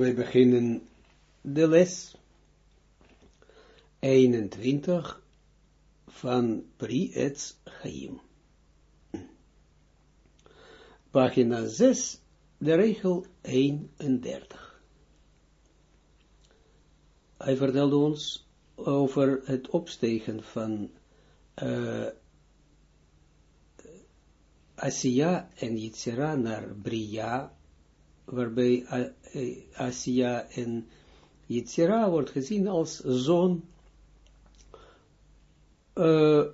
We beginnen de les 21 van Pri Chaim. Pagina 6, de regel 31. Hij vertelde ons over het opstegen van uh, Asiya en Yitzira naar Bria, waarbij Asiya en Yitzira wordt gezien als zoon uh,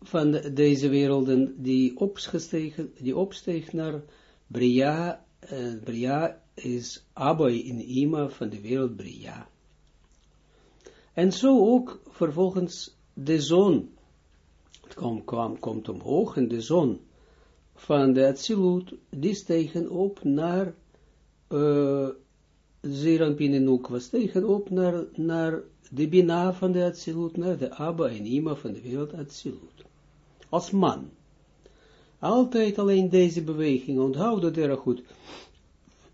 van deze werelden die opgestegen, die opsteeg naar Bria, Bria is Abba in Ima van de wereld Bria. En zo ook vervolgens de zon, kwam, kwam, komt omhoog en de zon van de Atsilut, die stegen op naar uh, Zeranpin en Nukwa, op naar, naar de Bina van de Atsilut, naar de Abba en Ima van de wereld Atsilut. Als man. Altijd alleen deze beweging, onthoud dat erg goed.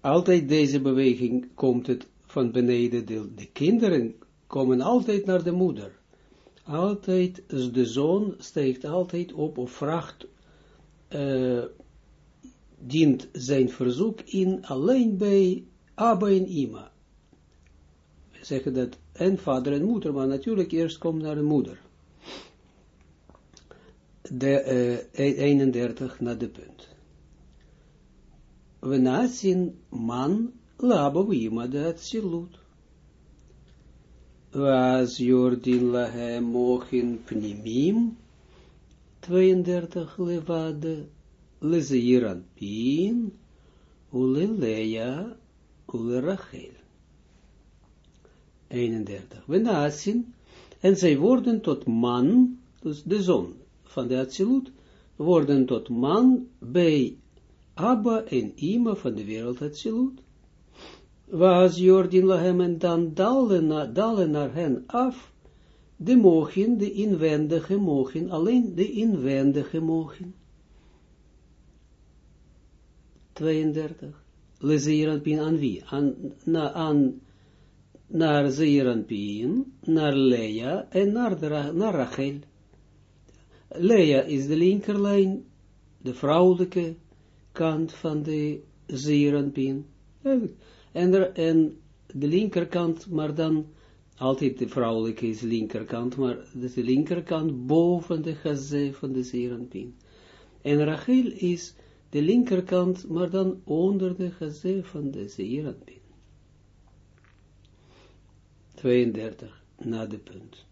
Altijd deze beweging komt het van beneden, de, de kinderen komen altijd naar de moeder. Altijd, de zoon steekt altijd op of vraagt uh, dient zijn verzoek in alleen bij Abba en Ima. We zeggen dat en vader en moeder, maar natuurlijk eerst komt naar de moeder. De uh, 31 naar de punt. We man labo Ima de Atsilut. Was Jordin lahem mochin pnimim 32 levade, ule leia, ule rachel. 31. We nasin, en zij worden tot man, dus de zon van de Atsilut, worden tot man bij Abba en Ima van de wereld Atsilut. Was Jordin lahem en dan dalen, dalen naar hen af, de mogen, de inwendige mogen, alleen de inwendige mogen. 32. Le Zeeranpien aan wie? Aan, na, aan, naar naar Lea en naar, naar Rachel. Lea is de linkerlijn, de vrouwelijke kant van de Zeeranpien. En, en de linkerkant, maar dan altijd de vrouwelijke is linkerkant, maar de linkerkant boven de gazé van de zeeranpien. En Rachel is de linkerkant, maar dan onder de gazé van de zeeranpien. 32, na de punt.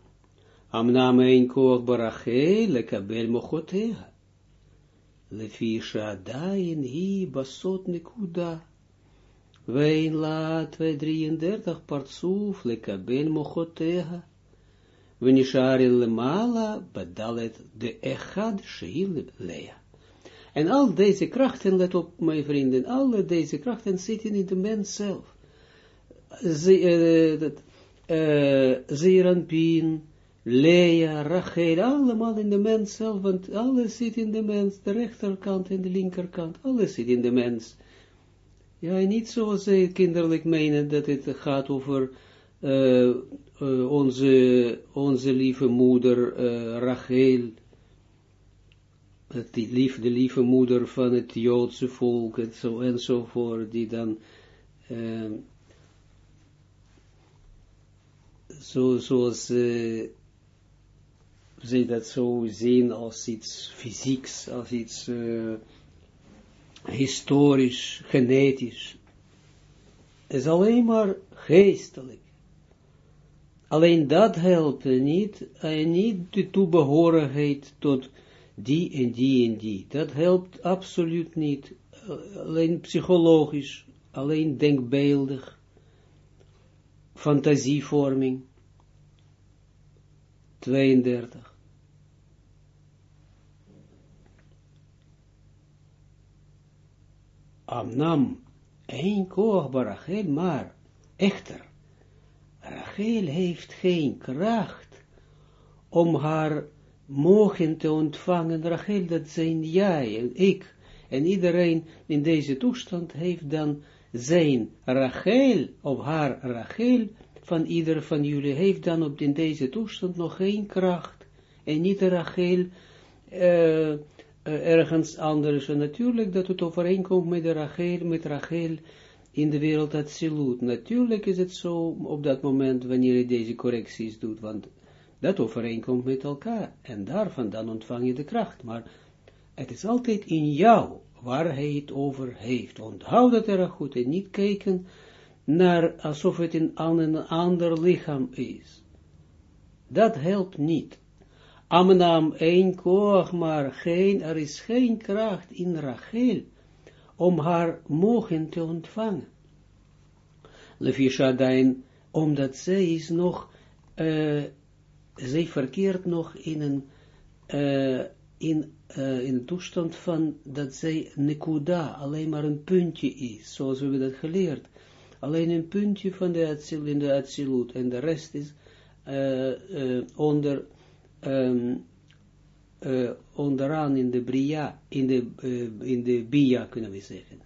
Amname een koog barachel, lekabel mochotea. Lefi shadayin hi basot nekuda. Wein la 233 partsuf lekabel mochoteha. Venishari lemala badalet de echad sheil lea. En al deze krachten, let op mijn vrienden, alle deze krachten zitten in de mens zelf. Zeranpien, Lea, Rachel, allemaal in de mens zelf, want alles zit in de mens, de rechterkant en de linkerkant, alles zit in de mens. Ja, niet zoals ze kinderlijk menen dat het gaat over uh, uh, onze, onze lieve moeder uh, Rachel, het lief, de lieve moeder van het Joodse volk en zo enzovoort, die dan zo, zoals ze dat zo zien als iets fysieks, als iets historisch, genetisch. is alleen maar geestelijk. Alleen dat helpt niet, en niet de toebehorenheid tot die en die en die. Dat helpt absoluut niet. Alleen psychologisch, alleen denkbeeldig, fantasievorming. 32. Amnam, een koog Rachel, maar echter, Rachel heeft geen kracht om haar mogen te ontvangen, Rachel, dat zijn jij en ik, En iedereen in deze toestand heeft dan zijn Rachel, of haar Rachel, van ieder van jullie, heeft dan op in deze toestand nog geen kracht. En niet de Rachel uh, ergens anders. En natuurlijk dat het overeenkomt met de Rachel, met Rachel in de wereld Atsilut. Natuurlijk is het zo op dat moment wanneer je deze correcties doet, want dat overeenkomt met elkaar. En daarvan dan ontvang je de kracht. Maar het is altijd in jou waar hij het over heeft. Onthoud dat er goed en niet kijken naar alsof het in een ander lichaam is. Dat helpt niet. Amnam één koch, maar geen, er is geen kracht in Rachel om haar mogen te ontvangen. Lefishadain, omdat zij is nog, uh, zij verkeert nog in een, uh, in, uh, in toestand van dat zij nekuda, alleen maar een puntje is, zoals we dat geleerd. Alleen een puntje van de atsil, in de Atsilut, en de rest is onder, um, onderaan in de Bria, in de, in de Bia, kunnen we zeggen.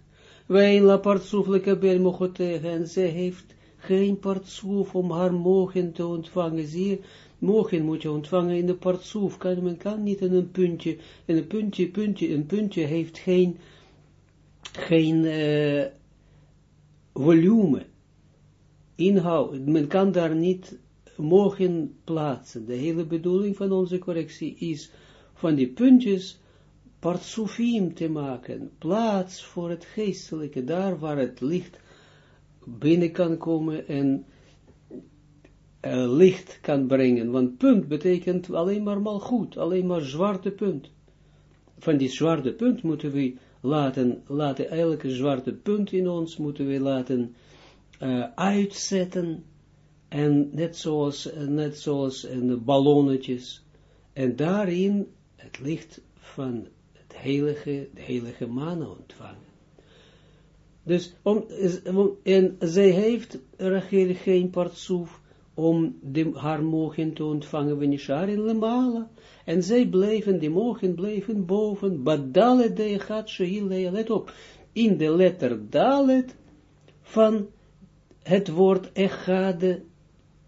Wij la partsoef lekabel mochotegen, en ze heeft geen partsoef om haar mogen te ontvangen. Zie mogen moet je ontvangen in de partsoef. Kan, men kan niet in een puntje, in een puntje, puntje, een puntje heeft geen, geen uh, volume, inhoud. Men kan daar niet mogen plaatsen. De hele bedoeling van onze correctie is van die puntjes partsufim te maken, plaats voor het geestelijke, daar waar het licht binnen kan komen en uh, licht kan brengen, want punt betekent alleen maar mal goed, alleen maar zwarte punt. Van die zwarte punt moeten we laten, laten elke zwarte punt in ons, moeten we laten uh, uitzetten, en net zoals, net zoals in ballonnetjes, en daarin het licht van heilige, de heilige mannen ontvangen. Dus, om, en zij heeft Rachel geen partsoef om de, haar mogen te ontvangen, Venishar in Lemala. En zij bleven, die mogen bleven boven, Badalet de gaat Shehil let op, in de letter Dalet van het woord Echade,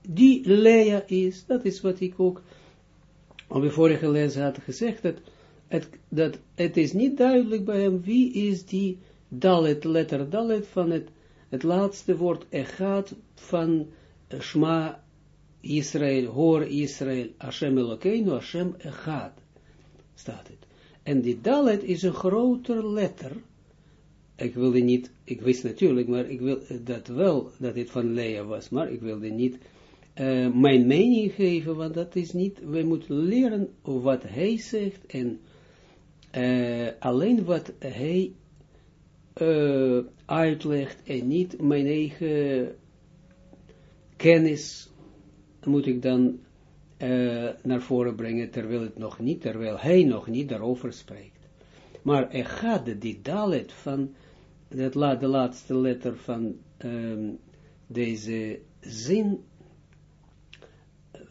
die Lea is, dat is wat ik ook al bij vorige les had gezegd, dat het, dat het is niet duidelijk bij hem wie is die dalet, letter dalet van het, het laatste woord echad van Shma Israël, hoor Israël, Hashem Elokeinu, Hashem echad, staat het. En die dalet is een groter letter, ik wilde niet, ik wist natuurlijk, maar ik wil dat wel, dat het van Lea was, maar ik wilde niet uh, mijn mening geven, want dat is niet, wij moeten leren wat hij zegt en uh, alleen wat hij uitlegt en niet mijn eigen kennis moet ik dan uh, naar voren brengen, terwijl het nog niet, terwijl hij nog niet daarover spreekt. Maar er gaat die dalet van, dat la, de laatste letter van um, deze zin,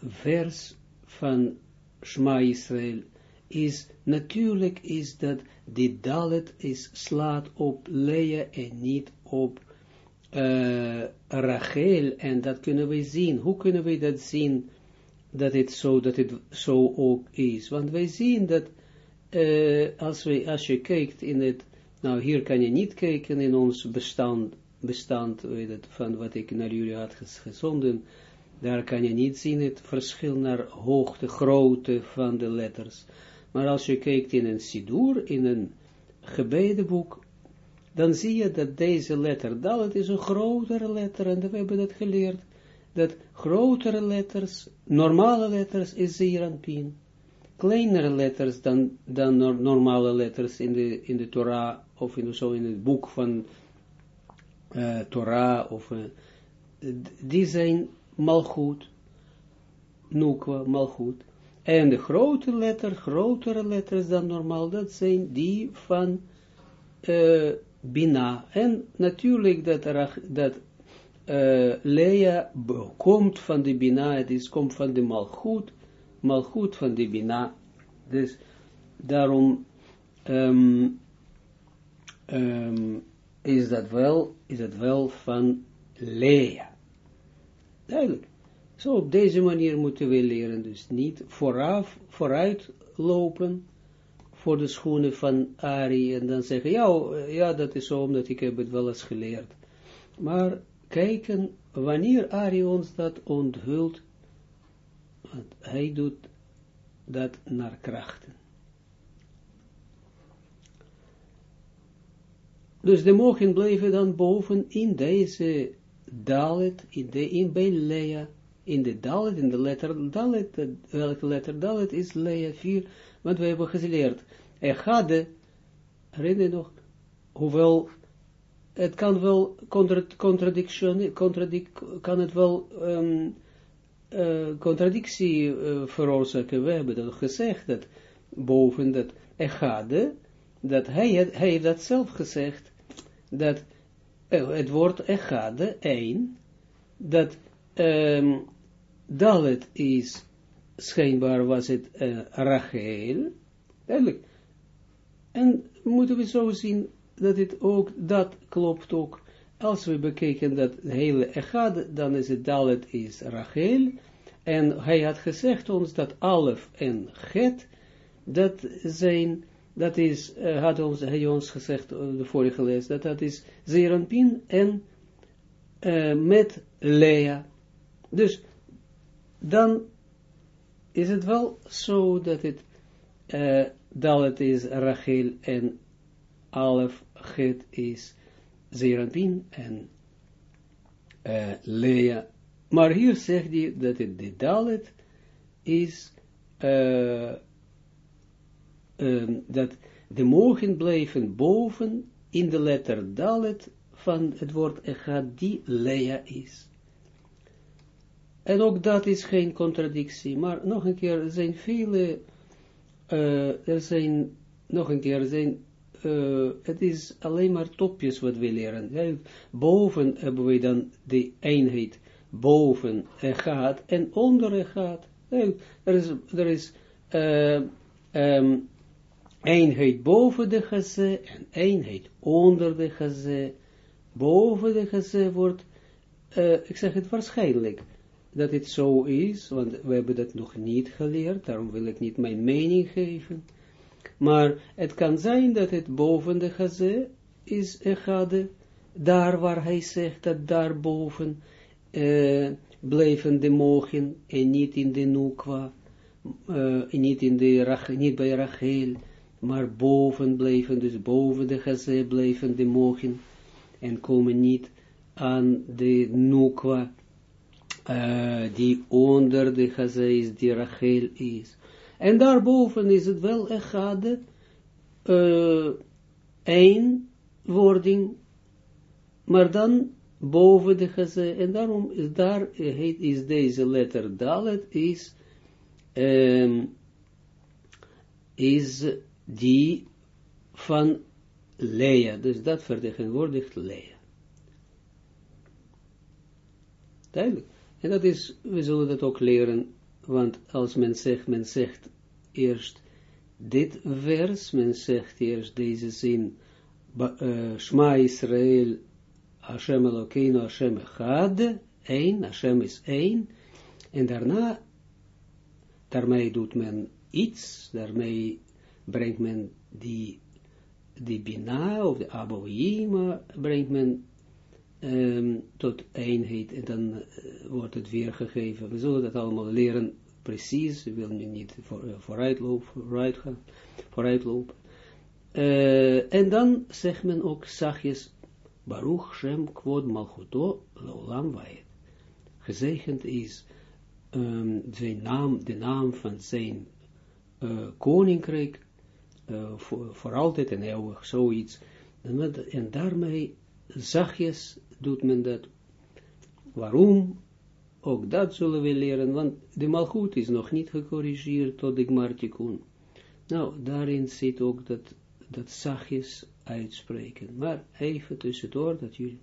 vers van Shma Israël, is, natuurlijk is dat die dalet is, slaat op Lea en niet op uh, Rachel, en dat kunnen we zien. Hoe kunnen we dat zien, dat het zo, dat het zo ook is? Want wij zien dat, uh, als, we, als je kijkt in het, nou hier kan je niet kijken in ons bestand, bestand weet het, van wat ik naar jullie had gezonden, daar kan je niet zien het verschil naar hoogte, grootte van de letters. Maar als je kijkt in een sidur, in een gebedenboek, dan zie je dat deze letter Dalet is een grotere letter, en we hebben dat geleerd, dat grotere letters, normale letters is Zeranpin. Kleinere letters dan, dan normale letters in de, in de Torah, of in, zo in het boek van uh, Torah, of, uh, die zijn malgoed, nukwa, malgoed. En de grote letter, grotere letters dan normaal, dat zijn die van uh, Bina. En natuurlijk dat, dat uh, Lea komt van de Bina, het is, komt van de Malchut, Malchut van de Bina. Dus daarom um, um, is dat wel, is dat wel van Lea. Duidelijk. Zo op deze manier moeten we leren, dus niet vooraf, vooruit lopen voor de schoenen van Ari en dan zeggen, ja, ja, dat is zo omdat ik heb het wel eens geleerd. Maar kijken wanneer Ari ons dat onthult, want hij doet dat naar krachten. Dus de mogen blijven dan boven in deze dalet, in, de, in bij Lea, in de dalet, in de letter dalet, welke letter dalet is Lea 4, want we hebben geleerd, Echade, herinner je nog, hoewel, het kan wel kan het wel um, uh, contradictie uh, veroorzaken, we hebben dat gezegd, dat boven dat Echade, dat hij, hij heeft dat zelf gezegd, dat uh, het woord echade, één, dat um, dalet is, schijnbaar was het uh, Rachel, duidelijk, en moeten we zo zien, dat het ook, dat klopt ook, als we bekijken dat hele echade, dan is het dalet is Rachel, en hij had gezegd ons dat alef en get, dat zijn dat is, uh, had ons, hij ons gezegd, uh, de vorige les, dat dat is Zeranpin en met Lea. Dus, dan is het wel zo dat het, uh, dat is Rachel en Alef Het is Zeranpin en uh, Lea. Maar hier zegt hij dat het de Dalet is uh, dat de mogen blijven boven in de letter Dalet van het woord Echad, die Lea is. En ook dat is geen contradictie, maar nog een keer, er zijn vele, uh, er zijn, nog een keer, er zijn, uh, het is alleen maar topjes wat we leren. Boven hebben we dan de eenheid, boven gaat en onder gaat. Ja, er is, er is uh, um, eenheid boven de geze en eenheid onder de geze. Boven de geze wordt, ik zeg het waarschijnlijk, dat het zo is, want we hebben dat nog niet geleerd, daarom wil ik niet mijn mening geven. Maar het kan zijn dat het boven de geze is echade, daar waar hij zegt dat daarboven uh, blijven de mogen en niet in de nukwa, uh, niet, in de, niet bij Rachel, maar boven blijven, dus boven de gazé blijven de mogen, en komen niet aan de nukwa, uh, die onder de gazé is, die Rachel is. En daarboven is het wel een gade, uh, één wording, maar dan boven de gazé, en daarom is daar, is deze letter Dalet, is, um, is die van Lea, dus dat vertegenwoordigt Lea. Duidelijk. En dat is, we zullen dat ook leren, want als men zegt, men zegt eerst dit vers, men zegt eerst deze zin, uh, Shma Israël, Hashem Elokeinu, Hashem Echad, één, Hashem is één, en daarna, daarmee doet men iets, daarmee brengt men die, die Bina of de Aboïma, brengt men um, tot eenheid en dan uh, wordt het weergegeven. We zullen dat allemaal leren precies, we willen niet voor, uh, vooruitlopen, vooruit gaan, vooruitlopen. Uh, en dan zegt men ook zachtjes, Baruch Shem Kwod Malchuto Laulam Vayet. Gezegend is um, naam, de naam van zijn koninkrijk, voor, voor, altijd en eeuwig, zoiets. En daarmee zachtjes doet men dat. Waarom? Ook dat zullen we leren, want de malgoed is nog niet gecorrigeerd tot de gmartikun. Nou, daarin zit ook dat, dat zachtjes uitspreken. Maar even tussendoor, dat jullie,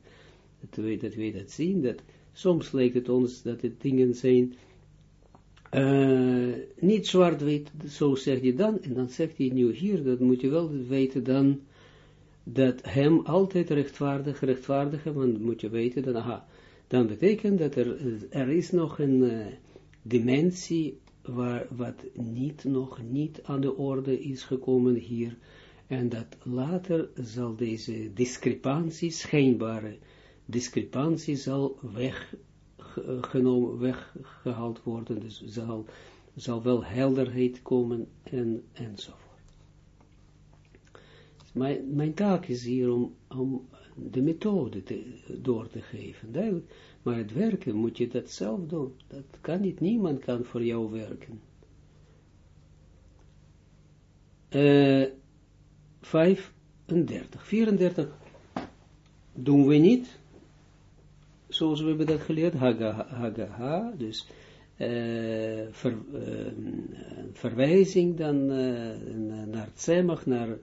dat we, dat we dat zien, dat soms lijkt het ons dat het dingen zijn uh, niet zwart-wit, zo zegt hij dan, en dan zegt hij nu hier, dat moet je wel weten dan, dat hem altijd rechtvaardig, rechtvaardigen, want moet je weten, dan, aha, dan betekent dat er, er is nog een uh, dimensie waar, wat niet, nog niet aan de orde is gekomen hier, en dat later zal deze discrepantie, schijnbare discrepantie, zal weggenomen, weggehaald worden, dus zal, zal wel helderheid komen en, enzovoort. Mijn, mijn taak is hier om, om de methode door te geven, duidelijk. Maar het werken moet je dat zelf doen. Dat kan niet, niemand kan voor jou werken. Uh, 35, 34 doen we niet, zoals we hebben dat geleerd, haga, dus uh, ver, uh, verwijzing dan uh, naar Tzemach, naar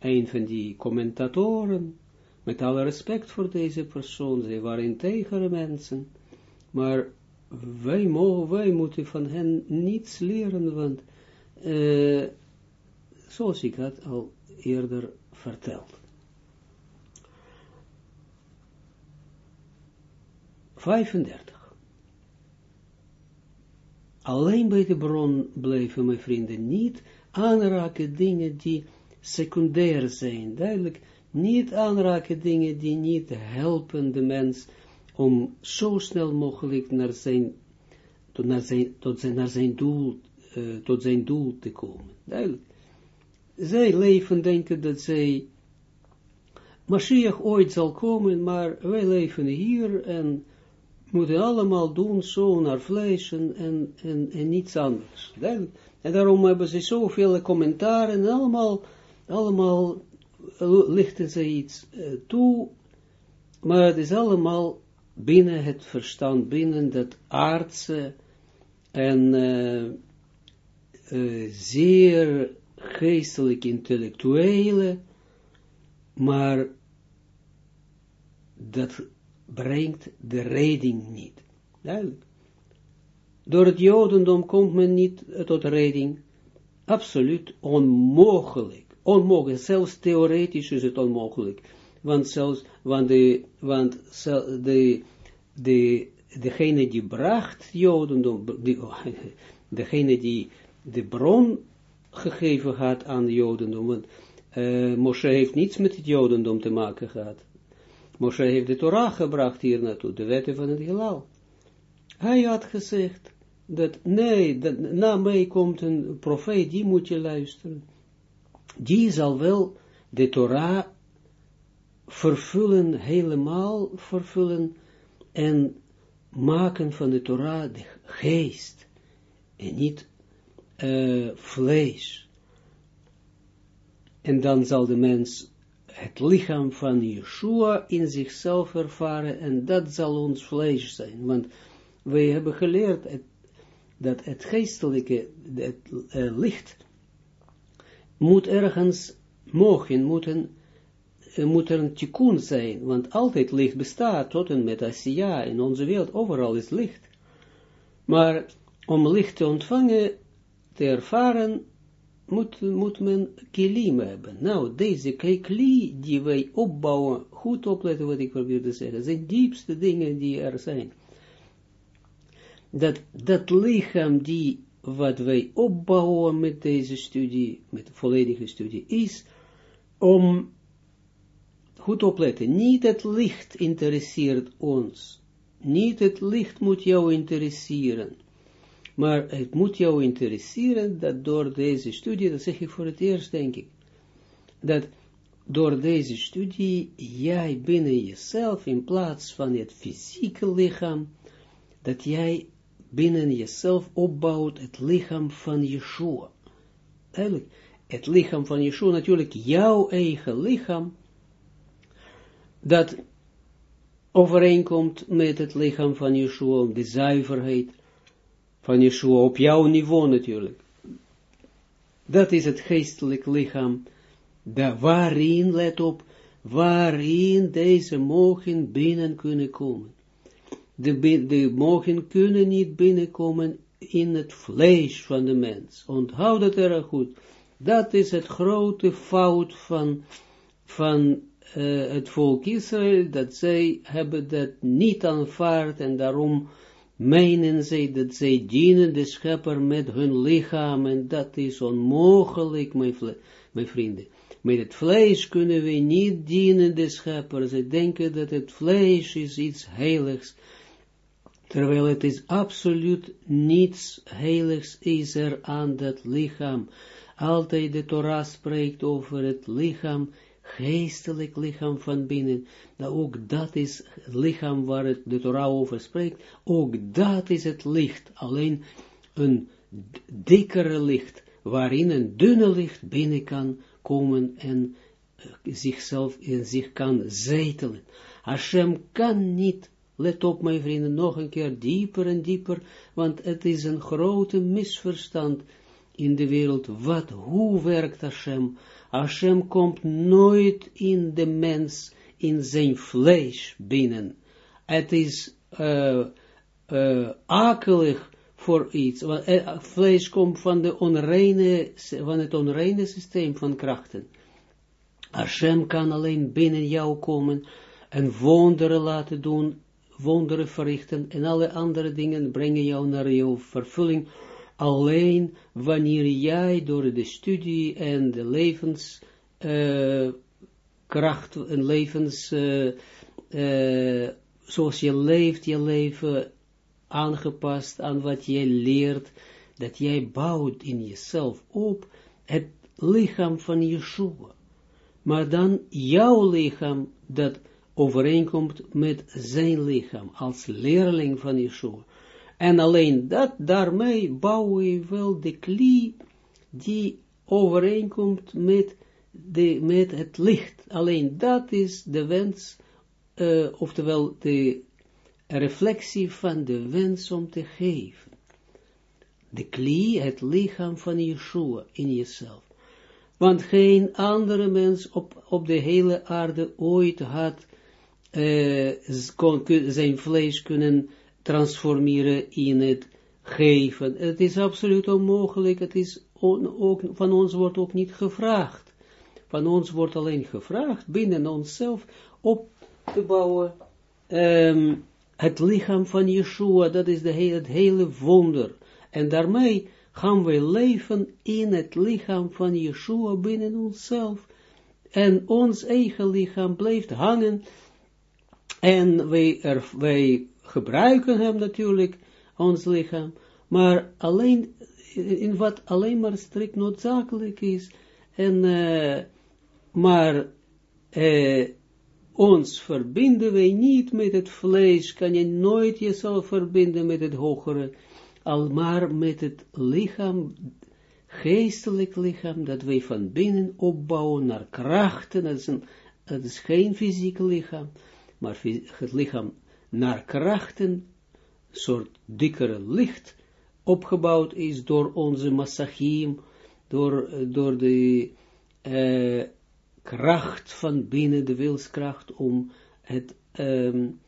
een van die commentatoren, met alle respect voor deze persoon, zij waren integere mensen, maar wij, mogen, wij moeten van hen niets leren, want uh, zoals ik had al eerder verteld. 35. Alleen bij de bron blijven, mijn vrienden, niet aanraken dingen die secundair zijn, duidelijk, niet aanraken dingen die niet helpen de mens om zo snel mogelijk naar zijn, tot, naar zijn, tot zijn, naar zijn doel, uh, tot zijn doel te komen. Duidelijk. Zij leven, denken dat zij Mashiach ooit zal komen, maar wij leven hier en moeten allemaal doen zo naar vlees en, en, en, niets anders. Duidelijk. En daarom hebben ze zoveel commentaren en allemaal allemaal lichten ze iets uh, toe, maar het is allemaal binnen het verstand, binnen dat aardse en uh, zeer geestelijk intellectuele, maar dat brengt de redding niet. Duidelijk. Door het jodendom komt men niet tot redding. Absoluut onmogelijk onmogelijk, zelfs theoretisch is het onmogelijk, want zelfs, want de, want de, de, degene die bracht Jodendom, die, degene die de bron gegeven had aan de Jodendom, want uh, Moshe heeft niets met het Jodendom te maken gehad. Moshe heeft de Torah gebracht hier naartoe, de wetten van het heelal. Hij had gezegd, dat nee, na mij komt een profeet, die moet je luisteren die zal wel de Torah vervullen, helemaal vervullen en maken van de Torah de geest en niet uh, vlees. En dan zal de mens het lichaam van Yeshua in zichzelf ervaren en dat zal ons vlees zijn. Want wij hebben geleerd dat het geestelijke, het uh, licht moet ergens mogen, moeten, uh, moet er een tikkun zijn, want altijd licht bestaat, tot en met Asiya, in onze wereld, overal is licht. Maar om licht te ontvangen, te ervaren, moet, moet men kilim hebben. Nou, deze kli die wij opbouwen, goed opletten wat ik probeer te zeggen, zijn diepste dingen die er zijn. Dat, dat lichaam die wat wij opbouwen met deze studie, met de volledige studie, is om, goed opletten, niet het licht interesseert ons, niet het licht moet jou interesseren, maar het moet jou interesseren dat door deze studie, dat zeg ik voor het eerst denk ik, dat door deze studie jij binnen jezelf in plaats van het fysieke lichaam, dat jij binnen jezelf opbouwt het lichaam van Yeshua. Eigenlijk, het lichaam van Yeshua, natuurlijk jouw eigen lichaam, dat overeenkomt met het lichaam van Yeshua, de zuiverheid van Yeshua, op jouw niveau natuurlijk. Dat is het geestelijk lichaam, daar waarin, let op, waarin deze mogen binnen kunnen komen de, de mogen kunnen niet binnenkomen in het vlees van de mens. Onthoud dat erg goed. Dat is het grote fout van, van uh, het volk Israël, dat zij hebben dat niet aanvaard en daarom menen zij dat zij dienen de schepper met hun lichaam en dat is onmogelijk, mijn, mijn vrienden. Met het vlees kunnen we niet dienen de schepper. Ze denken dat het vlees is iets heiligs. Terwijl het is absoluut niets heiligs is er aan dat lichaam. Altijd de Torah spreekt over het lichaam, geestelijk lichaam van binnen. Nou, ook dat is het lichaam waar het de Torah over spreekt. Ook dat is het licht. Alleen een dikkere licht, waarin een dunne licht binnen kan komen en uh, zichzelf in zich kan zetelen. Hashem kan niet, let op mijn vrienden, nog een keer dieper en dieper, want het is een grote misverstand in de wereld. Wat, hoe werkt Hashem? Hashem komt nooit in de mens, in zijn vlees binnen. Het is uh, akelig voor iets. Eh, vlees komt van, de onreine, van het onreine systeem van krachten. Hashem kan alleen binnen jou komen en wonderen laten doen, wonderen verrichten en alle andere dingen brengen jou naar jouw vervulling. Alleen wanneer jij door de studie en de levenskracht uh, en levens, uh, uh, zoals je leeft, je leven aangepast aan wat jij leert, dat jij bouwt in jezelf op het lichaam van Yeshua. Maar dan jouw lichaam dat overeenkomt met zijn lichaam, als leerling van Yeshua. En alleen dat, daarmee bouw je wel de klie die overeenkomt met, de, met het licht. Alleen dat is de wens, uh, oftewel de reflectie van de wens om te geven. De klie, het lichaam van Yeshua in jezelf. Want geen andere mens op, op de hele aarde ooit had kon, zijn vlees kunnen transformeren in het geven. Het is absoluut onmogelijk, het is ook, van ons wordt ook niet gevraagd. Van ons wordt alleen gevraagd binnen onszelf op te bouwen um, het lichaam van Yeshua, dat is de het hele wonder. En daarmee gaan we leven in het lichaam van Yeshua binnen onszelf. En ons eigen lichaam blijft hangen. En wij, er, wij gebruiken hem natuurlijk, ons lichaam. Maar alleen, in wat alleen maar strikt noodzakelijk is. En, uh, maar, uh, ons verbinden wij niet met het vlees, kan je nooit jezelf verbinden met het hogere, al maar met het lichaam, geestelijk lichaam, dat wij van binnen opbouwen naar krachten, dat dat is geen fysiek lichaam, maar het lichaam naar krachten, soort dikkere licht, opgebouwd is door onze massachim, door, door de uh, kracht van binnen de wilskracht om het, um,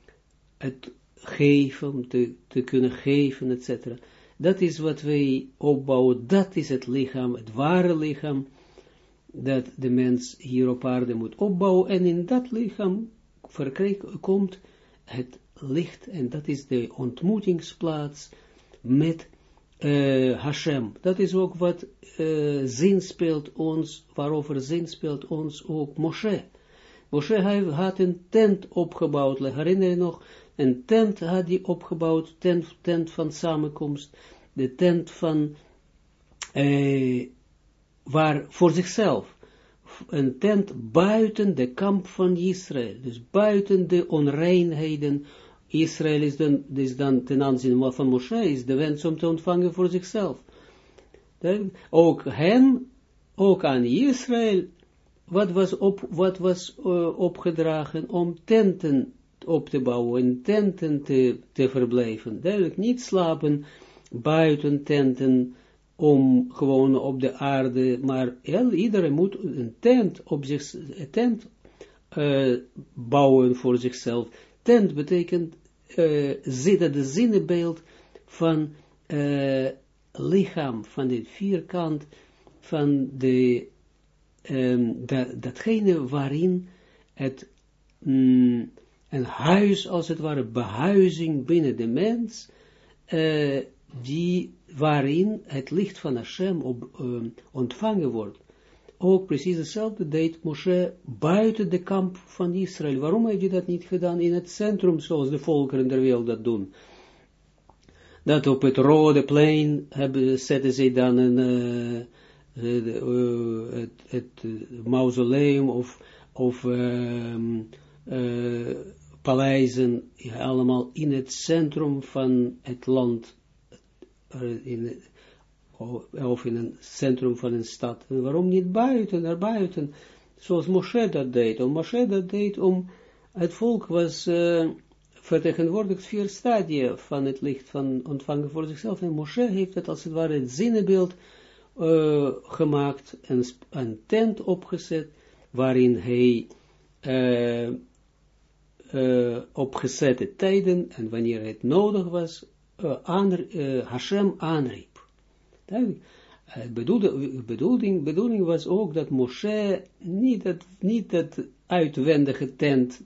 het geven, te, te kunnen geven, etc. Dat is wat wij opbouwen, dat is het lichaam, het ware lichaam, dat de mens hier op aarde moet opbouwen, en in dat lichaam komt het licht, en dat is de ontmoetingsplaats met uh, Hashem. Dat is ook wat uh, zin speelt ons, waarover zin speelt ons ook Moshe. Moshe had een tent opgebouwd, herinner je nog, een tent had hij opgebouwd, tent, tent van samenkomst, de tent van, uh, waar, voor zichzelf, een tent buiten de kamp van Israël, dus buiten de onreinheden Israël is dan, is dan ten aanzien van Moshe, is de wens om te ontvangen voor zichzelf. Ook hen, ook aan Israël, wat was, op, wat was uh, opgedragen om tenten op te bouwen, tenten te, te verblijven. Duidelijk, niet slapen buiten tenten, om gewoon op de aarde, maar heel, iedereen moet een tent op zich, een tent uh, bouwen voor zichzelf. Tent betekent uh, zitten de zinnebeeld van uh, lichaam, van dit vierkant, van de dat, datgene waarin het mm, een huis, als het ware, behuizing binnen de mens, die, waarin het licht van Hashem op, um, ontvangen wordt. Ook precies hetzelfde deed Moshe buiten de kamp van Israël. Waarom heeft hij dat niet gedaan in het centrum, zoals de volkeren der wereld dat doen? Dat op het rode plein hebben, zetten ze dan een, uh, het, het mausoleum of, of um, paleizen, allemaal in het centrum van het land, in, of in een centrum van een stad. En waarom niet buiten, naar buiten, zoals Moshe dat deed. Om Moshe dat deed om, het volk was uh, vertegenwoordigd vier stadia van het licht van ontvangen voor zichzelf. En Moshe heeft het als het ware het zinnenbeeld uh, gemaakt, een, een tent opgezet, waarin hij uh, uh, op gezette tijden en wanneer het nodig was, Hashem aanriep. Bedoelde, bedoeling, bedoeling was ook dat Moshe niet dat, niet dat uitwendige tent,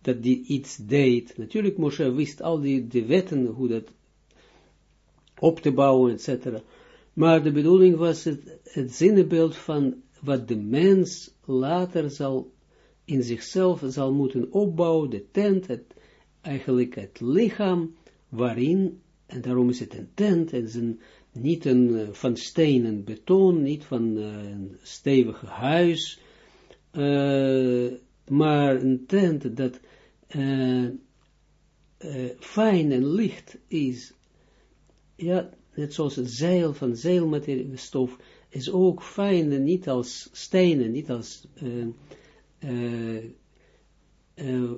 dat die iets deed. Natuurlijk, Moshe wist al die de wetten, hoe dat op te bouwen, etc. Maar de bedoeling was het, het zinnebeeld van wat de mens later zal in zichzelf zal moeten opbouwen, de tent, het, eigenlijk het lichaam, waarin, en daarom is het een tent, het is een, niet een uh, van steen en beton, niet van uh, een stevig huis, uh, maar een tent dat fijn en licht is, ja, net zoals het zeil van zeilmateriaalstof, is ook fijn en niet als stenen, niet als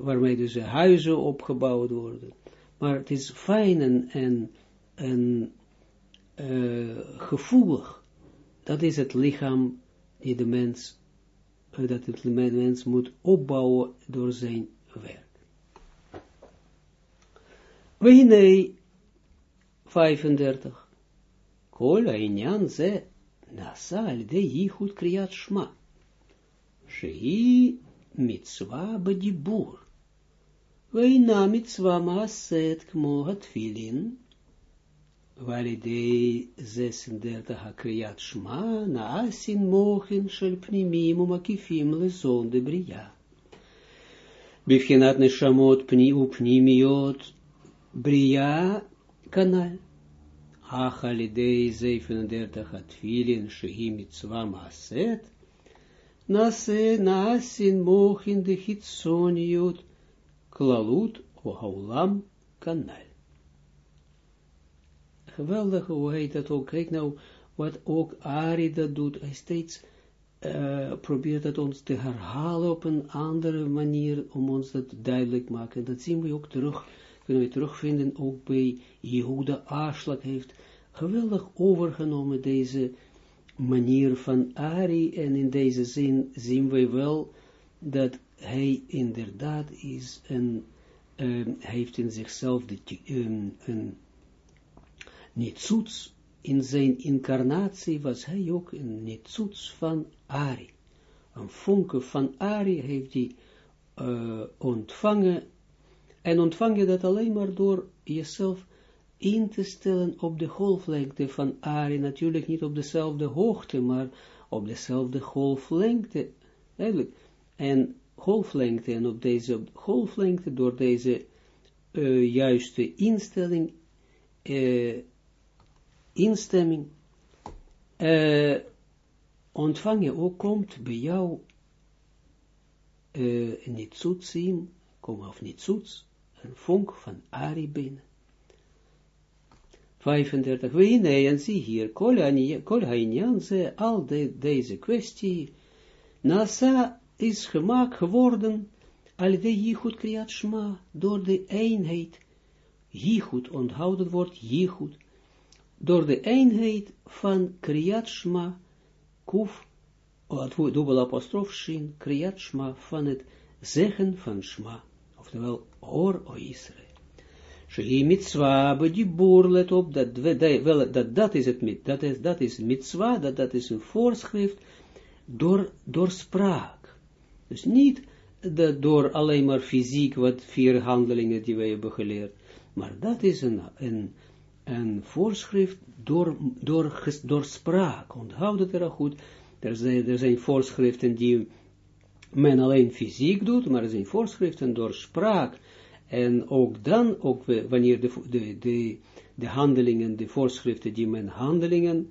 waarmee dus huizen opgebouwd worden Maar het is fijn en, en, en uh, gevoelig. Dat is het lichaam die de mens, dat het mens moet opbouwen door zijn werk. Wehine 35. Kol העניין ze nasa al de yichud kriyat shma. Badibur. Weina mitzwa maaset kmo hatfilin. Validei 36 hakriyat shma naasin mochin shel pnimim umakifim lezon de bria. Bivchenat neshamot pni upnimiot bria kanal. Achalidei 37 hatfilin shehi mitzwa maaset. Nase, nasin mochin de hitsoniut, klalut, haulam, kanal. Geweldig hoe heet dat ook. Kijk nou, wat ook Ari dat doet. Hij steeds uh, probeert het ons te herhalen op een andere manier, om ons dat duidelijk te maken. Dat zien we ook terug, kunnen we terugvinden, ook bij Jehuda Aarslag heeft geweldig overgenomen deze manier van Ari, en in deze zin zien we wel dat hij inderdaad is en um, heeft in zichzelf de, um, een nitsuts, in zijn incarnatie was hij ook een nitsuts van Ari. Een vonke van Ari heeft hij uh, ontvangen, en ontvang je dat alleen maar door jezelf in te stellen op de golflengte van Ari, natuurlijk niet op dezelfde hoogte, maar op dezelfde golflengte, eigenlijk, en golflengte, en op deze golflengte, door deze uh, juiste instelling, uh, instemming, uh, ontvang je ook, komt bij jou niet zoet zien, kom of zoet, een vonk van Ari binnen. 35. We nee, en zie hier, kol hainyan, ze, al de, deze kwestie, nasa is gemaakt geworden, al de jichut kriat shma, door de eenheid, jichut, onthoud het woord jichut, door de eenheid van kriat shma, kuf, dubbel apostrof shin, kriat shma, van het zeggen van shma, oftewel, or o Israël. Shei mitzwa bedibur, let op, dat, wel, dat, dat is het, dat is, dat is mitzwa, dat, dat is een voorschrift, door, door spraak. Dus niet door alleen maar fysiek, wat vier handelingen die wij hebben geleerd, maar dat is een, een, een voorschrift door, door, door spraak. Onthoud het er goed. Er zijn, er zijn voorschriften die men alleen fysiek doet, maar er zijn voorschriften door spraak. En ook dan, ook wanneer de, de, de, de handelingen, de voorschriften die men handelingen,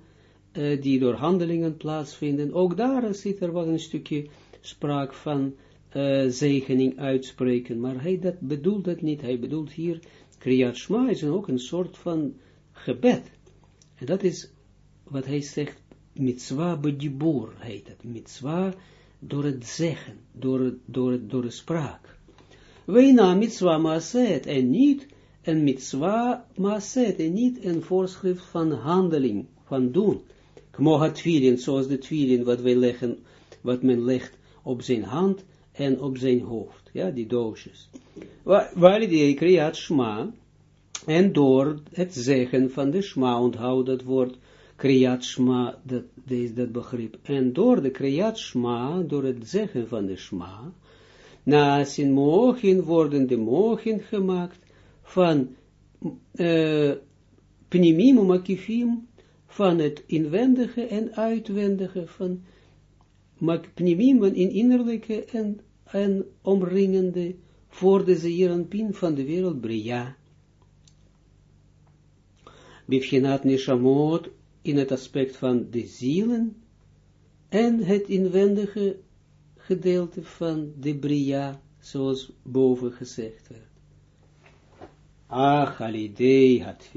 uh, die door handelingen plaatsvinden, ook daar zit er wel een stukje spraak van uh, zegening uitspreken, maar hij dat bedoelt dat niet, hij bedoelt hier, Kriyat Shma is ook een soort van gebed, en dat is wat hij zegt, mitzwa bedibur heet het, mitzwa door het zeggen, door, door, door de spraak. Weina mitzwa maaset, en niet een mitzwa maaset, en niet een voorschrift van handeling, van doen. Kmo het twilin, zoals de twilin wat wij leggen, wat men legt op zijn hand en op zijn hoofd, ja, die doosjes. Waar die kriyat shma, en door het zeggen van de shma, onthoud dat woord, kriyat shma, dat, is dat begrip, en door de kriyat shma, door het zeggen van de shma, na zijn mogen worden de mogen gemaakt van uh, pnimim makifim, van het inwendige en uitwendige, van pnimim in innerlijke en, en omringende, voor de pin van de wereld Bria. Bivchenat Neshamot in het aspect van de zielen en het inwendige gedeelte van de Bria, zoals boven gezegd werd. Ach, alidei had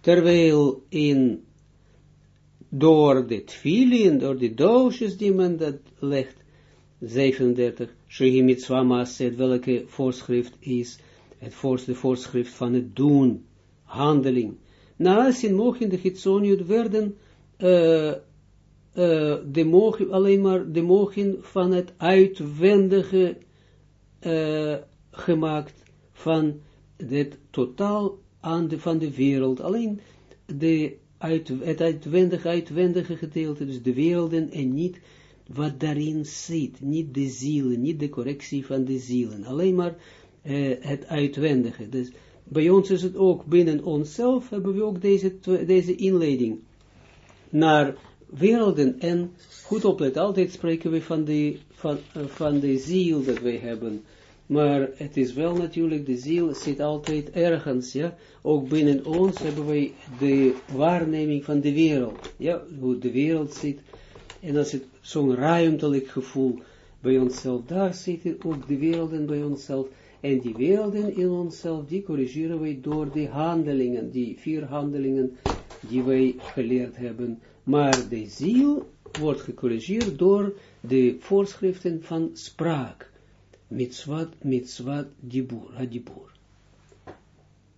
terwijl in, door de tfilin, door de doosjes die men dat legt, 37, Shehi mitzvah welke voorschrift is, het voorste voorschrift van het doen, handeling. Naast in mogen de Gitsoniut werden uh, uh, de mogen, alleen maar de mogen van het uitwendige uh, gemaakt van het totaal aan de, van de wereld. Alleen de het uitwendige, uitwendige gedeelte, dus de werelden en niet wat daarin zit, niet de zielen, niet de correctie van de zielen, alleen maar uh, het uitwendige. Dus bij ons is het ook binnen onszelf, hebben we ook deze, deze inleiding naar werelden en goed opletten, altijd spreken we van de, van, uh, van de ziel dat wij hebben, maar het is wel natuurlijk, de ziel zit altijd ergens, ja, ook binnen ons hebben wij de waarneming van de wereld, ja, hoe de wereld zit, en als het zo'n ruimtelijk gevoel bij onszelf, daar zitten ook de werelden bij onszelf, en die werelden in onszelf, die corrigeren wij door de handelingen, die vier handelingen die wij geleerd hebben, maar de ziel wordt gecorrigeerd door de voorschriften van spraak, mitzvat, mitzvat, dibur, hadibur.